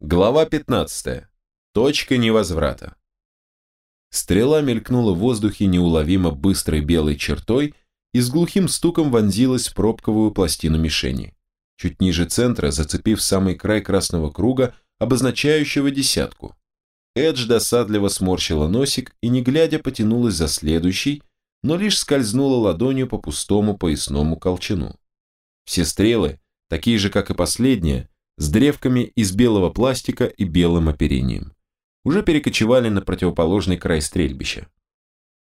Глава 15. Точка невозврата. Стрела мелькнула в воздухе неуловимо быстрой белой чертой и с глухим стуком вонзилась в пробковую пластину мишени, чуть ниже центра, зацепив самый край красного круга, обозначающего десятку. Эдж досадливо сморщила носик и, не глядя, потянулась за следующий, но лишь скользнула ладонью по пустому поясному колчану. Все стрелы, такие же, как и последняя, с древками из белого пластика и белым оперением. Уже перекочевали на противоположный край стрельбища.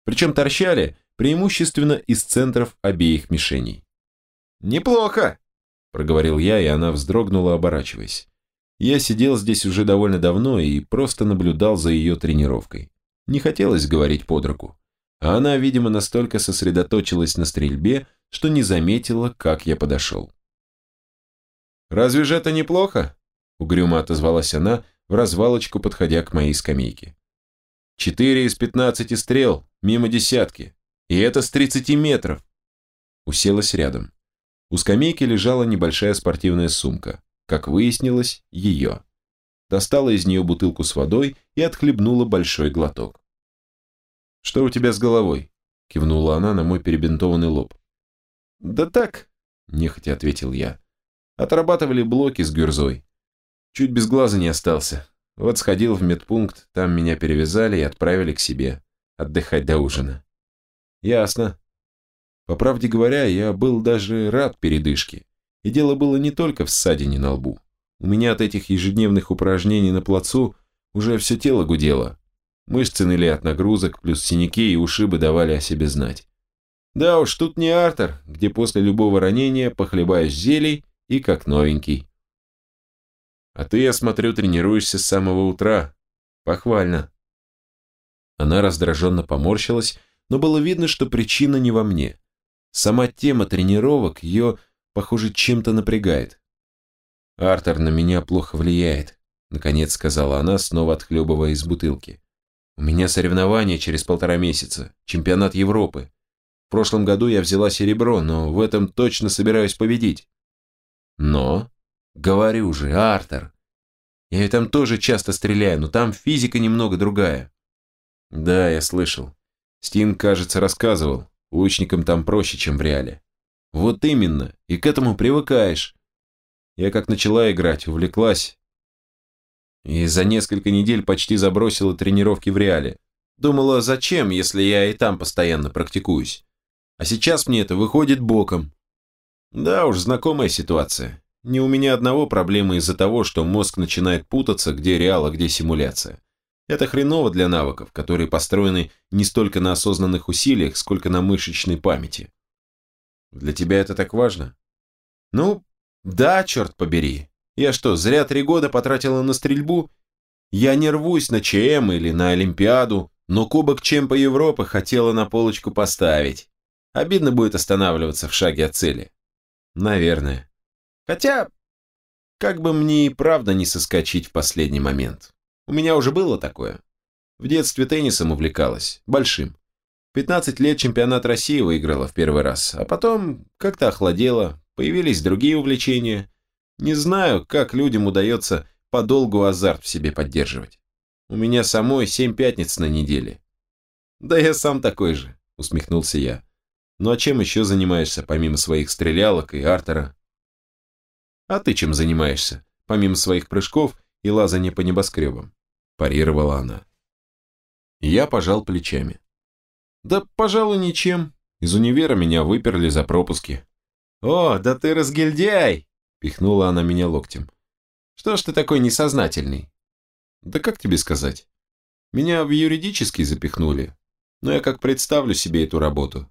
Причем торчали преимущественно из центров обеих мишеней. «Неплохо!» – проговорил я, и она вздрогнула, оборачиваясь. Я сидел здесь уже довольно давно и просто наблюдал за ее тренировкой. Не хотелось говорить под руку. А она, видимо, настолько сосредоточилась на стрельбе, что не заметила, как я подошел. «Разве же это неплохо?» – угрюмо отозвалась она, в развалочку подходя к моей скамейке. «Четыре из пятнадцати стрел, мимо десятки. И это с тридцати метров!» Уселась рядом. У скамейки лежала небольшая спортивная сумка. Как выяснилось, ее. Достала из нее бутылку с водой и отхлебнула большой глоток. «Что у тебя с головой?» – кивнула она на мой перебинтованный лоб. «Да так», – нехотя ответил я. Отрабатывали блоки с гюрзой. Чуть без глаза не остался. Вот сходил в медпункт, там меня перевязали и отправили к себе. Отдыхать до ужина. Ясно. По правде говоря, я был даже рад передышке. И дело было не только в ссадине на лбу. У меня от этих ежедневных упражнений на плацу уже все тело гудело. Мышцы ныли от нагрузок, плюс синяки и ушибы давали о себе знать. Да уж, тут не Артер, где после любого ранения похлебаешь зелий и как новенький. А ты, я смотрю, тренируешься с самого утра. Похвально. Она раздраженно поморщилась, но было видно, что причина не во мне. Сама тема тренировок ее, похоже, чем-то напрягает. «Артер на меня плохо влияет», — наконец сказала она, снова отхлебывая из бутылки. «У меня соревнования через полтора месяца, чемпионат Европы. В прошлом году я взяла серебро, но в этом точно собираюсь победить. Но, говорю же, Артер, я ведь там тоже часто стреляю, но там физика немного другая. Да, я слышал. Стин, кажется, рассказывал, лучникам там проще, чем в реале. Вот именно, и к этому привыкаешь. Я как начала играть, увлеклась. И за несколько недель почти забросила тренировки в реале. Думала, зачем, если я и там постоянно практикуюсь. А сейчас мне это выходит боком. Да уж, знакомая ситуация. Не у меня одного проблемы из-за того, что мозг начинает путаться, где реал, а где симуляция. Это хреново для навыков, которые построены не столько на осознанных усилиях, сколько на мышечной памяти. Для тебя это так важно? Ну, да, черт побери. Я что, зря три года потратила на стрельбу? Я не рвусь на ЧМ или на Олимпиаду, но Кубок Чемпа Европы хотела на полочку поставить. Обидно будет останавливаться в шаге от цели. Наверное. Хотя, как бы мне и правда не соскочить в последний момент. У меня уже было такое. В детстве теннисом увлекалась, большим. 15 лет чемпионат России выиграла в первый раз, а потом как-то охладела, появились другие увлечения. Не знаю, как людям удается подолгу азарт в себе поддерживать. У меня самой семь пятниц на неделе. Да я сам такой же, усмехнулся я. Ну а чем еще занимаешься, помимо своих стрелялок и артера? А ты чем занимаешься, помимо своих прыжков и лазания по небоскребам? Парировала она. Я пожал плечами. Да, пожалуй, ничем. Из универа меня выперли за пропуски. О, да ты разгильдяй! Пихнула она меня локтем. Что ж ты такой несознательный? Да как тебе сказать? Меня в юридический запихнули, но я как представлю себе эту работу,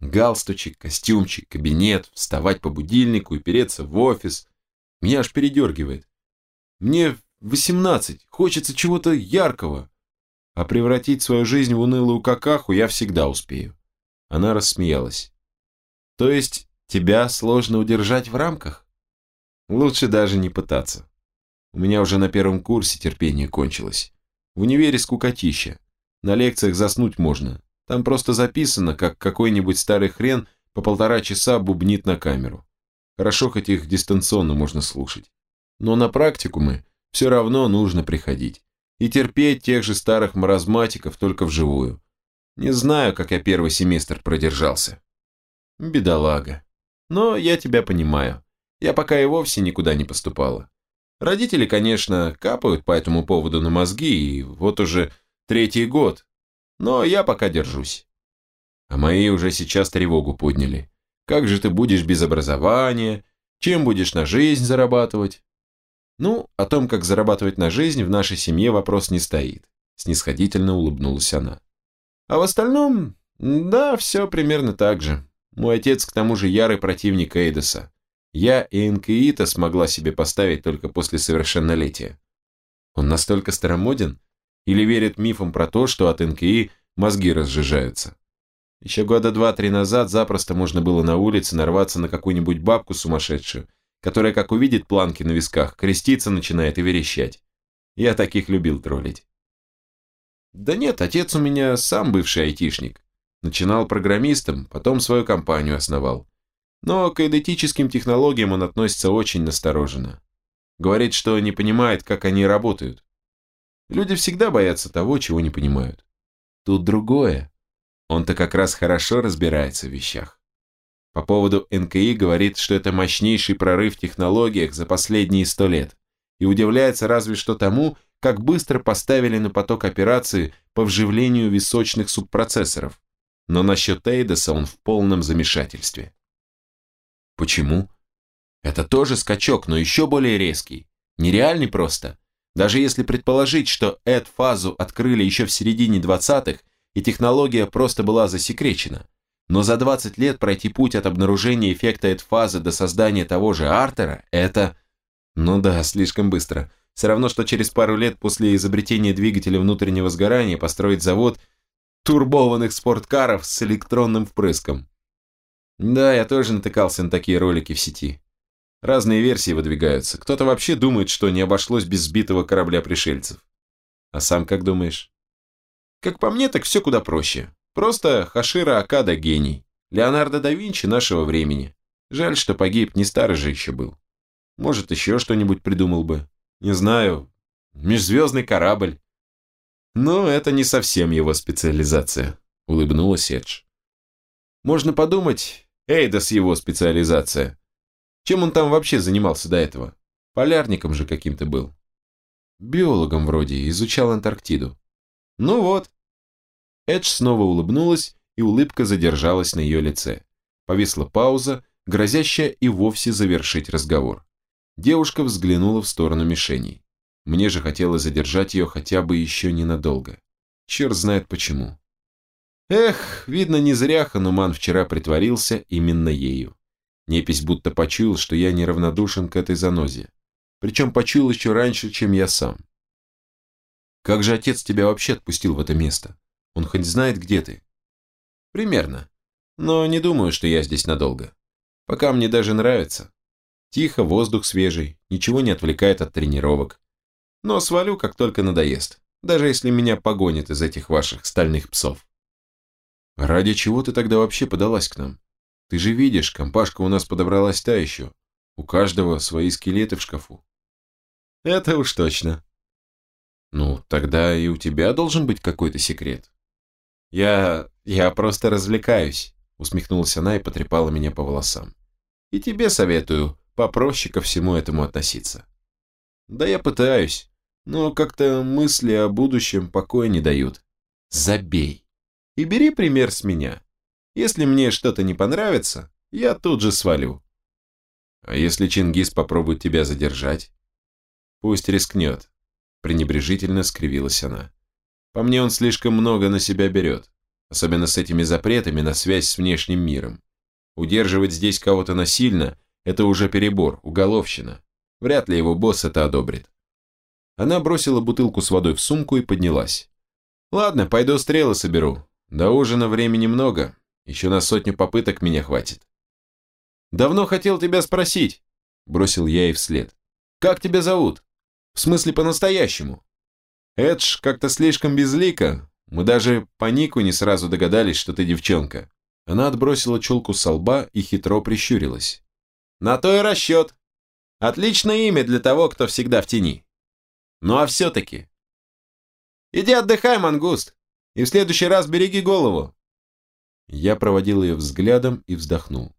Галстучек, костюмчик, кабинет, вставать по будильнику и переться в офис. Меня аж передергивает. Мне 18, хочется чего-то яркого. А превратить свою жизнь в унылую какаху я всегда успею. Она рассмеялась. То есть тебя сложно удержать в рамках? Лучше даже не пытаться. У меня уже на первом курсе терпение кончилось. В универе скукотища. На лекциях заснуть можно, там просто записано, как какой-нибудь старый хрен по полтора часа бубнит на камеру. Хорошо, хоть их дистанционно можно слушать. Но на практикумы все равно нужно приходить. И терпеть тех же старых маразматиков только вживую. Не знаю, как я первый семестр продержался. Бедолага. Но я тебя понимаю. Я пока и вовсе никуда не поступала. Родители, конечно, капают по этому поводу на мозги, и вот уже третий год. Но я пока держусь. А мои уже сейчас тревогу подняли. Как же ты будешь без образования? Чем будешь на жизнь зарабатывать? Ну, о том, как зарабатывать на жизнь, в нашей семье вопрос не стоит. Снисходительно улыбнулась она. А в остальном, да, все примерно так же. Мой отец к тому же ярый противник Эйдоса. Я и НКИ-то смогла себе поставить только после совершеннолетия. Он настолько старомоден? Или верит мифам про то, что от НКИ мозги разжижаются? Еще года два-три назад запросто можно было на улице нарваться на какую-нибудь бабку сумасшедшую, которая, как увидит планки на висках, креститься начинает и верещать. Я таких любил троллить. Да нет, отец у меня сам бывший айтишник. Начинал программистом, потом свою компанию основал. Но к эдетическим технологиям он относится очень настороженно. Говорит, что не понимает, как они работают. Люди всегда боятся того, чего не понимают. Тут другое. Он-то как раз хорошо разбирается в вещах. По поводу НКИ говорит, что это мощнейший прорыв в технологиях за последние сто лет. И удивляется разве что тому, как быстро поставили на поток операции по вживлению височных субпроцессоров. Но насчет Эйдоса он в полном замешательстве. Почему? Это тоже скачок, но еще более резкий. Нереальный просто. Даже если предположить, что эд-фазу открыли еще в середине 20-х, и технология просто была засекречена. Но за 20 лет пройти путь от обнаружения эффекта эд-фазы до создания того же Артера – это… Ну да, слишком быстро – все равно, что через пару лет после изобретения двигателя внутреннего сгорания построить завод турбованных спорткаров с электронным впрыском. Да, я тоже натыкался на такие ролики в сети. Разные версии выдвигаются. Кто-то вообще думает, что не обошлось без сбитого корабля пришельцев. А сам как думаешь? Как по мне, так все куда проще. Просто Хашира Акада гений. Леонардо да Винчи нашего времени. Жаль, что погиб, не старый же еще был. Может, еще что-нибудь придумал бы. Не знаю, межзвездный корабль. Но это не совсем его специализация, улыбнулась Эдж. Можно подумать, Эйдас его специализация. Чем он там вообще занимался до этого? Полярником же каким-то был. Биологом вроде, изучал Антарктиду. Ну вот. Эдж снова улыбнулась, и улыбка задержалась на ее лице. Повисла пауза, грозящая и вовсе завершить разговор. Девушка взглянула в сторону мишеней. Мне же хотелось задержать ее хотя бы еще ненадолго. Черт знает почему. Эх, видно, не зря Хануман вчера притворился именно ею. Непись будто почуял, что я неравнодушен к этой занозе. Причем почуял еще раньше, чем я сам. Как же отец тебя вообще отпустил в это место? Он хоть знает, где ты? Примерно. Но не думаю, что я здесь надолго. Пока мне даже нравится. Тихо, воздух свежий, ничего не отвлекает от тренировок. Но свалю, как только надоест, даже если меня погонит из этих ваших стальных псов. Ради чего ты тогда вообще подалась к нам? Ты же видишь, компашка у нас подобралась та еще. У каждого свои скелеты в шкафу. Это уж точно. Ну, тогда и у тебя должен быть какой-то секрет. Я... я просто развлекаюсь, усмехнулась она и потрепала меня по волосам. И тебе советую попроще ко всему этому относиться. Да я пытаюсь, но как-то мысли о будущем покоя не дают. Забей. И бери пример с меня. Если мне что-то не понравится, я тут же свалю. А если Чингис попробует тебя задержать? Пусть рискнет. Пренебрежительно скривилась она. По мне он слишком много на себя берет, особенно с этими запретами на связь с внешним миром. Удерживать здесь кого-то насильно это уже перебор, уголовщина. Вряд ли его босс это одобрит. Она бросила бутылку с водой в сумку и поднялась. Ладно, пойду стрелы соберу. До ужина времени много. Еще на сотню попыток меня хватит. Давно хотел тебя спросить, бросил я ей вслед. Как тебя зовут? В смысле по-настоящему? Эдж как-то слишком безлика. Мы даже по нику не сразу догадались, что ты девчонка. Она отбросила челку со лба и хитро прищурилась. На то и расчет. Отличное имя для того, кто всегда в тени. Ну а все-таки... Иди отдыхай, мангуст, и в следующий раз береги голову. Я проводил ее взглядом и вздохнул.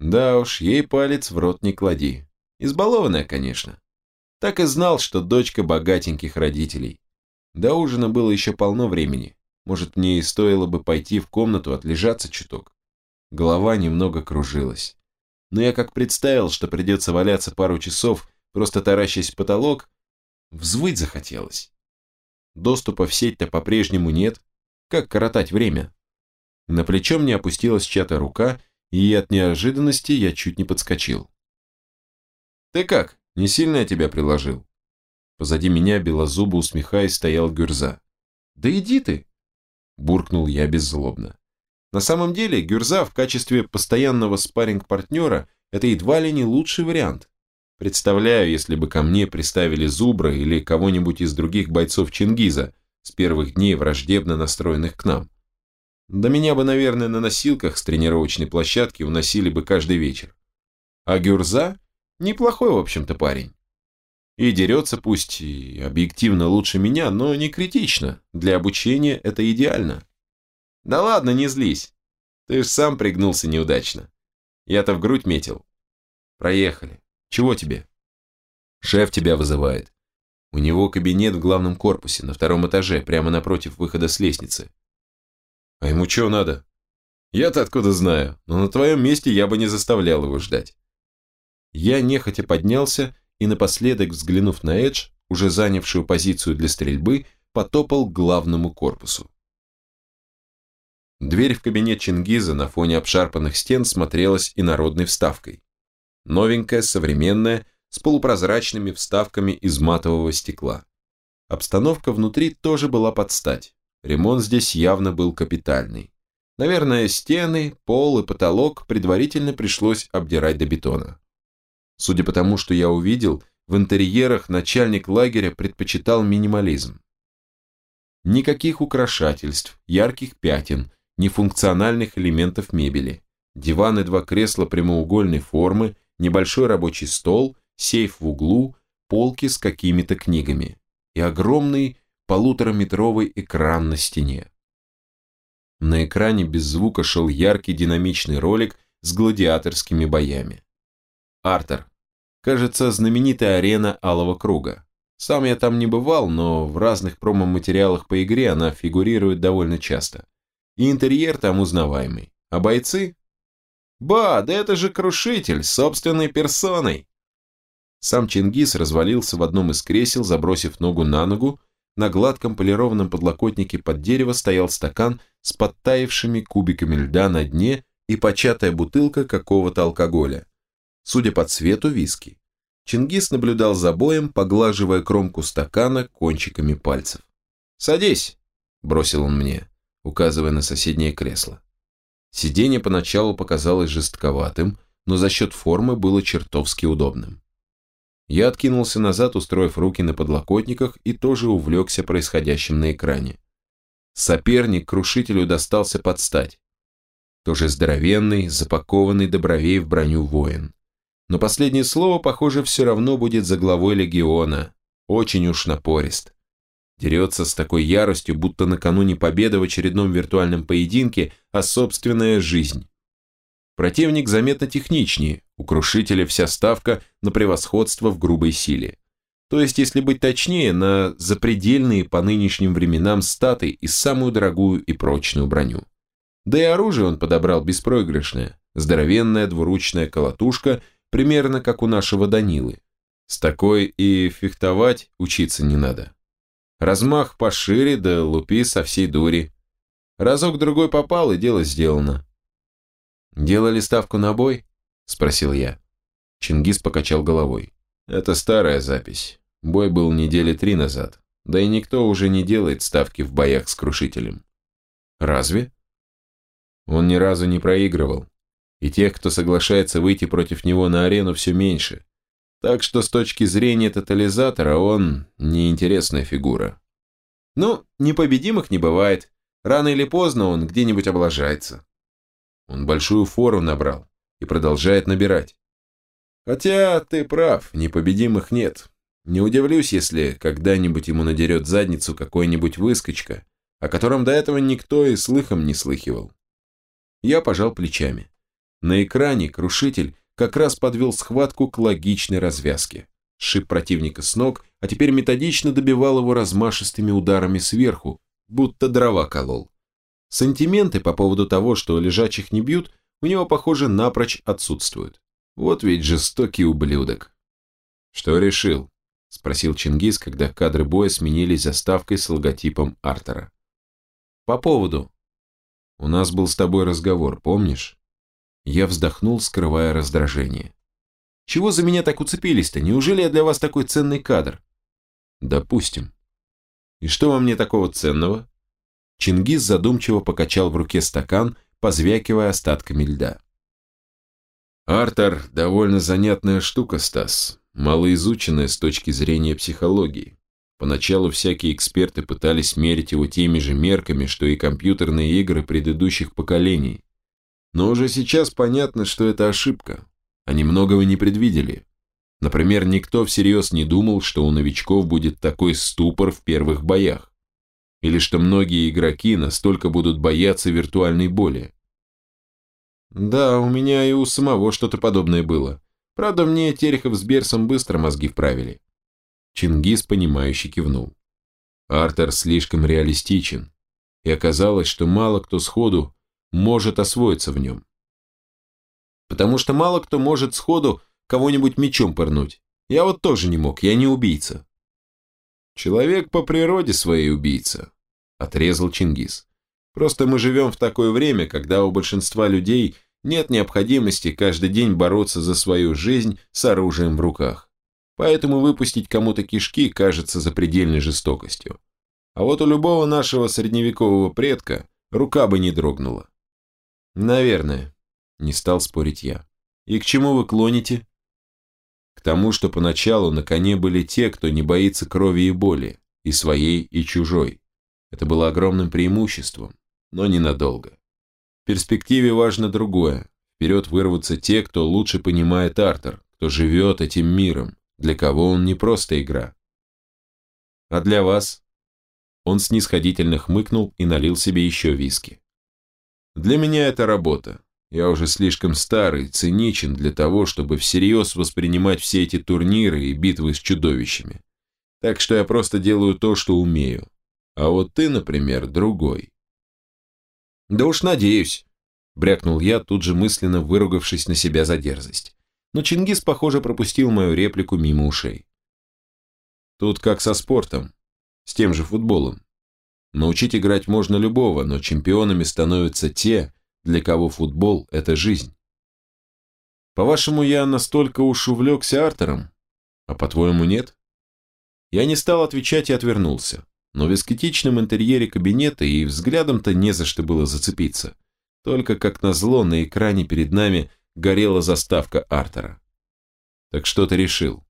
Да уж, ей палец в рот не клади. Избалованная, конечно. Так и знал, что дочка богатеньких родителей. До ужина было еще полно времени. Может, мне и стоило бы пойти в комнату отлежаться чуток. Голова немного кружилась. Но я как представил, что придется валяться пару часов, просто таращась в потолок, взвыть захотелось. Доступа в сеть-то по-прежнему нет. Как коротать время? На плечо мне опустилась чья-то рука, и от неожиданности я чуть не подскочил. «Ты как? Не сильно я тебя приложил?» Позади меня, белозубо усмехаясь, стоял Гюрза. «Да иди ты!» Буркнул я беззлобно. На самом деле, Гюрза в качестве постоянного спарринг-партнера – это едва ли не лучший вариант. Представляю, если бы ко мне приставили Зубра или кого-нибудь из других бойцов Чингиза, с первых дней враждебно настроенных к нам. Да меня бы, наверное, на носилках с тренировочной площадки уносили бы каждый вечер. А Гюрза – неплохой, в общем-то, парень. И дерется пусть и объективно лучше меня, но не критично. Для обучения это идеально. Да ладно, не злись. Ты ж сам пригнулся неудачно. Я-то в грудь метил. Проехали. Чего тебе? Шеф тебя вызывает. У него кабинет в главном корпусе, на втором этаже, прямо напротив выхода с лестницы. А ему что надо? Я-то откуда знаю, но на твоем месте я бы не заставлял его ждать. Я нехотя поднялся и напоследок, взглянув на Эдж, уже занявшую позицию для стрельбы, потопал к главному корпусу. Дверь в кабинет Чингиза на фоне обшарпанных стен смотрелась инородной вставкой. Новенькая, современная, с полупрозрачными вставками из матового стекла. Обстановка внутри тоже была под стать. Ремонт здесь явно был капитальный. Наверное, стены, пол и потолок предварительно пришлось обдирать до бетона. Судя по тому, что я увидел, в интерьерах начальник лагеря предпочитал минимализм. Никаких украшательств, ярких пятен, нефункциональных элементов мебели. Диван и два кресла прямоугольной формы, небольшой рабочий стол, сейф в углу, полки с какими-то книгами и огромный полутораметровый экран на стене. На экране без звука шел яркий динамичный ролик с гладиаторскими боями. Артер. Кажется, знаменитая арена Алого Круга. Сам я там не бывал, но в разных промо-материалах по игре она фигурирует довольно часто. И интерьер там узнаваемый. А бойцы? Ба, да это же крушитель, собственной персоной. Сам Чингис развалился в одном из кресел, забросив ногу на ногу. На гладком полированном подлокотнике под дерево стоял стакан с подтаявшими кубиками льда на дне и початая бутылка какого-то алкоголя. Судя по цвету, виски. Чингис наблюдал за боем, поглаживая кромку стакана кончиками пальцев. «Садись», – бросил он мне, указывая на соседнее кресло. Сиденье поначалу показалось жестковатым, но за счет формы было чертовски удобным. Я откинулся назад, устроив руки на подлокотниках и тоже увлекся происходящим на экране. Соперник крушителю достался под стать. Тоже здоровенный, запакованный до в броню воин. Но последнее слово, похоже, все равно будет за главой легиона. Очень уж напорист. Дерется с такой яростью, будто накануне победы в очередном виртуальном поединке, а собственная жизнь. Противник заметно техничнее, у Крушителя вся ставка на превосходство в грубой силе. То есть, если быть точнее, на запредельные по нынешним временам статы и самую дорогую и прочную броню. Да и оружие он подобрал беспроигрышное, здоровенная двуручная колотушка – примерно как у нашего Данилы. С такой и фехтовать учиться не надо. Размах пошире, да лупи со всей дури. Разок-другой попал, и дело сделано. «Делали ставку на бой?» – спросил я. Чингис покачал головой. «Это старая запись. Бой был недели три назад. Да и никто уже не делает ставки в боях с Крушителем». «Разве?» Он ни разу не проигрывал и тех, кто соглашается выйти против него на арену, все меньше. Так что с точки зрения тотализатора он неинтересная фигура. Ну, непобедимых не бывает. Рано или поздно он где-нибудь облажается. Он большую фору набрал и продолжает набирать. Хотя ты прав, непобедимых нет. Не удивлюсь, если когда-нибудь ему надерет задницу какой-нибудь выскочка, о котором до этого никто и слыхом не слыхивал. Я пожал плечами. На экране крушитель как раз подвел схватку к логичной развязке. Шип противника с ног, а теперь методично добивал его размашистыми ударами сверху, будто дрова колол. Сантименты по поводу того, что лежачих не бьют, у него, похоже, напрочь отсутствуют. Вот ведь жестокий ублюдок. Что решил? Спросил Чингис, когда кадры боя сменились заставкой с логотипом Артера. По поводу. У нас был с тобой разговор, помнишь? Я вздохнул, скрывая раздражение. Чего за меня так уцепились-то? Неужели я для вас такой ценный кадр? Допустим. И что во мне такого ценного? Чингис задумчиво покачал в руке стакан, позвякивая остатками льда. Артер – довольно занятная штука, Стас, малоизученная с точки зрения психологии. Поначалу всякие эксперты пытались мерить его теми же мерками, что и компьютерные игры предыдущих поколений. Но уже сейчас понятно, что это ошибка. Они многого не предвидели. Например, никто всерьез не думал, что у новичков будет такой ступор в первых боях. Или что многие игроки настолько будут бояться виртуальной боли. Да, у меня и у самого что-то подобное было. Правда, мне Терехов с Берсом быстро мозги вправили. Чингис, понимающе кивнул. Артер слишком реалистичен, и оказалось, что мало кто сходу может освоиться в нем. Потому что мало кто может сходу кого-нибудь мечом пырнуть. Я вот тоже не мог, я не убийца. Человек по природе своей убийца, отрезал Чингис. Просто мы живем в такое время, когда у большинства людей нет необходимости каждый день бороться за свою жизнь с оружием в руках. Поэтому выпустить кому-то кишки кажется запредельной жестокостью. А вот у любого нашего средневекового предка рука бы не дрогнула. Наверное, не стал спорить я. И к чему вы клоните? К тому, что поначалу на коне были те, кто не боится крови и боли, и своей, и чужой. Это было огромным преимуществом, но ненадолго. В перспективе важно другое. Вперед вырвутся те, кто лучше понимает Артер, кто живет этим миром, для кого он не просто игра. А для вас? Он снисходительно хмыкнул и налил себе еще виски. Для меня это работа. Я уже слишком старый, циничен для того, чтобы всерьез воспринимать все эти турниры и битвы с чудовищами. Так что я просто делаю то, что умею. А вот ты, например, другой. Да уж надеюсь, брякнул я, тут же мысленно выругавшись на себя за дерзость. Но Чингис, похоже, пропустил мою реплику мимо ушей. Тут как со спортом, с тем же футболом. Научить играть можно любого, но чемпионами становятся те, для кого футбол – это жизнь. По-вашему, я настолько уж увлекся Артером? А по-твоему, нет? Я не стал отвечать и отвернулся, но в эскетичном интерьере кабинета и взглядом-то не за что было зацепиться. Только, как назло, на экране перед нами горела заставка Артера. Так что ты решил?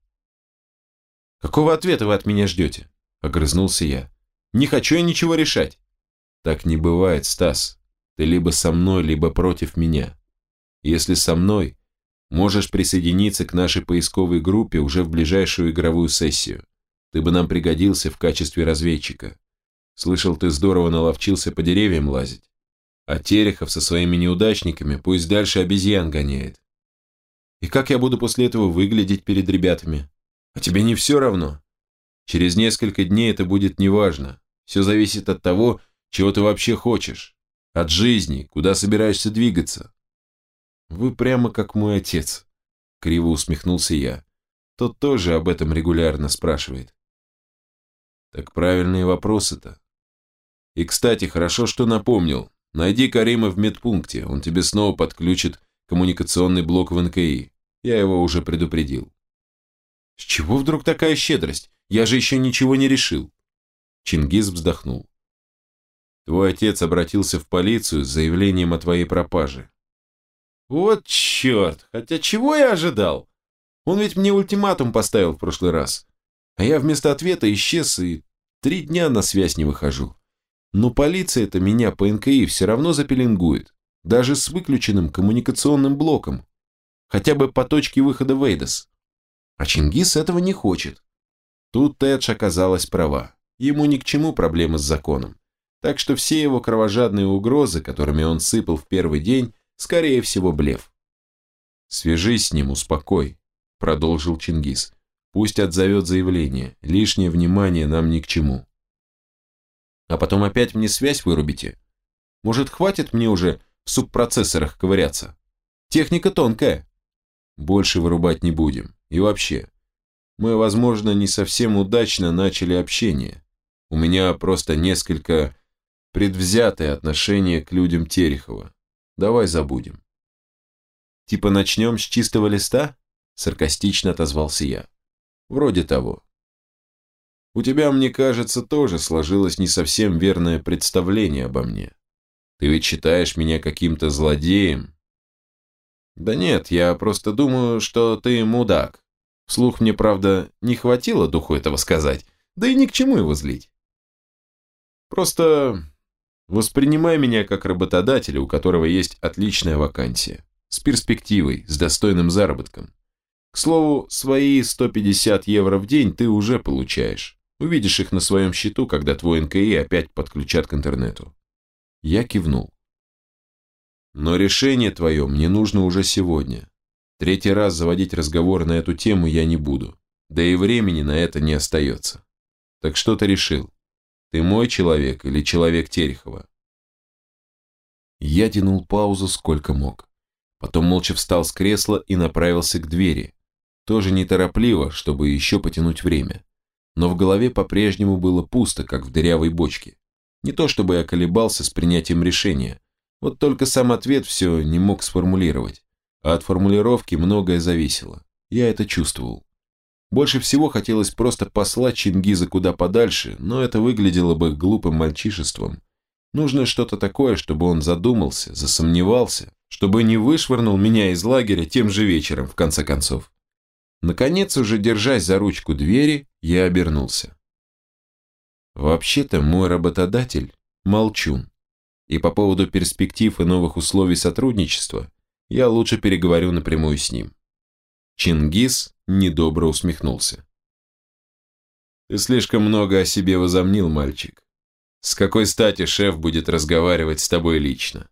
Какого ответа вы от меня ждете? Огрызнулся я. Не хочу я ничего решать. Так не бывает, Стас. Ты либо со мной, либо против меня. Если со мной, можешь присоединиться к нашей поисковой группе уже в ближайшую игровую сессию. Ты бы нам пригодился в качестве разведчика. Слышал, ты здорово наловчился по деревьям лазить. А Терехов со своими неудачниками пусть дальше обезьян гоняет. И как я буду после этого выглядеть перед ребятами? А тебе не все равно? Через несколько дней это будет неважно. Все зависит от того, чего ты вообще хочешь. От жизни, куда собираешься двигаться? Вы прямо как мой отец, криво усмехнулся я. Тот тоже об этом регулярно спрашивает. Так правильные вопросы-то. И, кстати, хорошо, что напомнил. Найди Карима в медпункте, он тебе снова подключит коммуникационный блок в НКИ. Я его уже предупредил. С чего вдруг такая щедрость? Я же еще ничего не решил. Чингис вздохнул. Твой отец обратился в полицию с заявлением о твоей пропаже. Вот черт, хотя чего я ожидал? Он ведь мне ультиматум поставил в прошлый раз. А я вместо ответа исчез и три дня на связь не выхожу. Но полиция-то меня по НКИ все равно запеленгует, даже с выключенным коммуникационным блоком. Хотя бы по точке выхода в Эйдос. А Чингис этого не хочет. Тут Тэдж оказалась права. Ему ни к чему проблемы с законом. Так что все его кровожадные угрозы, которыми он сыпал в первый день, скорее всего блеф. «Свяжись с ним, успокой», — продолжил Чингис. «Пусть отзовет заявление. Лишнее внимание нам ни к чему». «А потом опять мне связь вырубите? Может, хватит мне уже в субпроцессорах ковыряться? Техника тонкая». «Больше вырубать не будем. И вообще, мы, возможно, не совсем удачно начали общение. У меня просто несколько предвзятое отношение к людям Терехова. Давай забудем. Типа начнем с чистого листа? Саркастично отозвался я. Вроде того. У тебя, мне кажется, тоже сложилось не совсем верное представление обо мне. Ты ведь считаешь меня каким-то злодеем? Да нет, я просто думаю, что ты мудак. Вслух мне, правда, не хватило духу этого сказать, да и ни к чему его злить. Просто воспринимай меня как работодателя, у которого есть отличная вакансия, с перспективой, с достойным заработком. К слову, свои 150 евро в день ты уже получаешь. Увидишь их на своем счету, когда твой НКИ опять подключат к интернету. Я кивнул. Но решение твое мне нужно уже сегодня. Третий раз заводить разговор на эту тему я не буду. Да и времени на это не остается. Так что ты решил? Ты мой человек или человек Терехова? Я тянул паузу сколько мог. Потом молча встал с кресла и направился к двери. Тоже неторопливо, чтобы еще потянуть время. Но в голове по-прежнему было пусто, как в дырявой бочке. Не то чтобы я колебался с принятием решения. Вот только сам ответ все не мог сформулировать а от формулировки многое зависело. Я это чувствовал. Больше всего хотелось просто послать Чингиза куда подальше, но это выглядело бы глупым мальчишеством. Нужно что-то такое, чтобы он задумался, засомневался, чтобы не вышвырнул меня из лагеря тем же вечером, в конце концов. Наконец, уже держась за ручку двери, я обернулся. Вообще-то мой работодатель – молчун. И по поводу перспектив и новых условий сотрудничества я лучше переговорю напрямую с ним. Чингис недобро усмехнулся. Ты слишком много о себе возомнил, мальчик. С какой стати шеф будет разговаривать с тобой лично?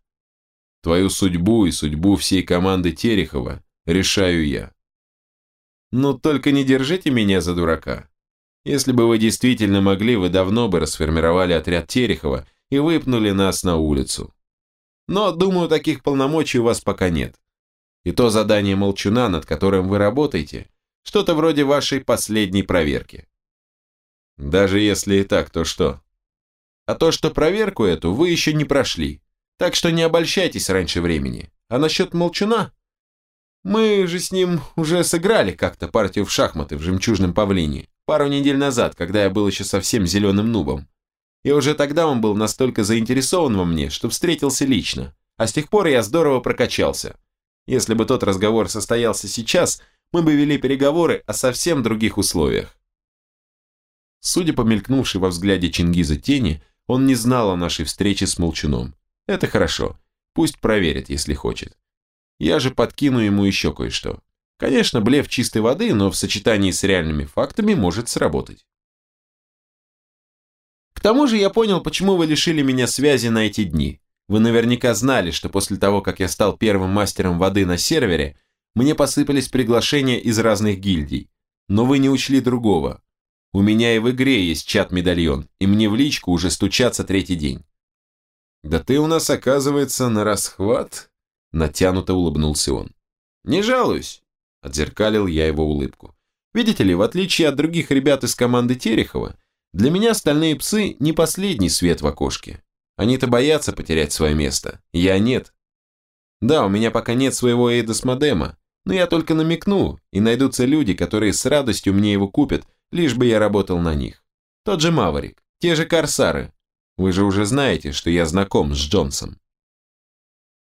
Твою судьбу и судьбу всей команды Терехова решаю я. Но только не держите меня за дурака. Если бы вы действительно могли, вы давно бы расформировали отряд Терехова и выпнули нас на улицу. Но, думаю, таких полномочий у вас пока нет. И то задание молчуна, над которым вы работаете, что-то вроде вашей последней проверки. Даже если и так, то что? А то, что проверку эту вы еще не прошли. Так что не обольщайтесь раньше времени. А насчет молчуна? Мы же с ним уже сыграли как-то партию в шахматы в «Жемчужном павлине» пару недель назад, когда я был еще совсем зеленым нубом. И уже тогда он был настолько заинтересован во мне, что встретился лично. А с тех пор я здорово прокачался. Если бы тот разговор состоялся сейчас, мы бы вели переговоры о совсем других условиях. Судя по мелькнувшей во взгляде Чингиза тени, он не знал о нашей встрече с Молчуном. Это хорошо. Пусть проверит, если хочет. Я же подкину ему еще кое-что. Конечно, блеф чистой воды, но в сочетании с реальными фактами может сработать тому же я понял, почему вы лишили меня связи на эти дни. Вы наверняка знали, что после того, как я стал первым мастером воды на сервере, мне посыпались приглашения из разных гильдий. Но вы не учли другого. У меня и в игре есть чат-медальон, и мне в личку уже стучаться третий день. Да ты у нас, оказывается, на расхват? Натянуто улыбнулся он. Не жалуюсь, отзеркалил я его улыбку. Видите ли, в отличие от других ребят из команды Терехова, для меня стальные псы не последний свет в окошке. Они-то боятся потерять свое место, я нет. Да, у меня пока нет своего Эйдос модема, но я только намекну, и найдутся люди, которые с радостью мне его купят, лишь бы я работал на них. Тот же Маврик, те же Корсары. Вы же уже знаете, что я знаком с Джонсом.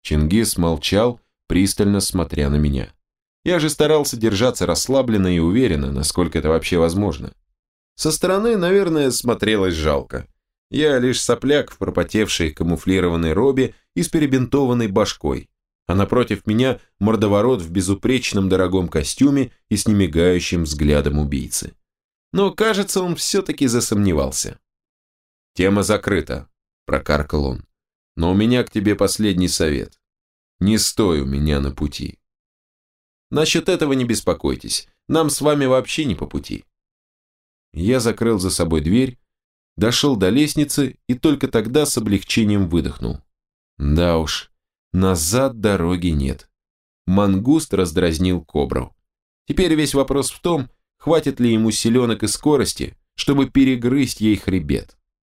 Чингис молчал, пристально смотря на меня. Я же старался держаться расслабленно и уверенно, насколько это вообще возможно. Со стороны, наверное, смотрелось жалко. Я лишь сопляк в пропотевшей камуфлированной робе и с перебинтованной башкой. а напротив меня мордоворот в безупречном дорогом костюме и с немигающим взглядом убийцы. Но, кажется, он все-таки засомневался. «Тема закрыта», – прокаркал он. «Но у меня к тебе последний совет. Не стой у меня на пути». «Насчет этого не беспокойтесь, нам с вами вообще не по пути». Я закрыл за собой дверь, дошел до лестницы и только тогда с облегчением выдохнул. Да уж, назад дороги нет. Мангуст раздразнил кобру. Теперь весь вопрос в том, хватит ли ему силенок и скорости, чтобы перегрызть ей хребет.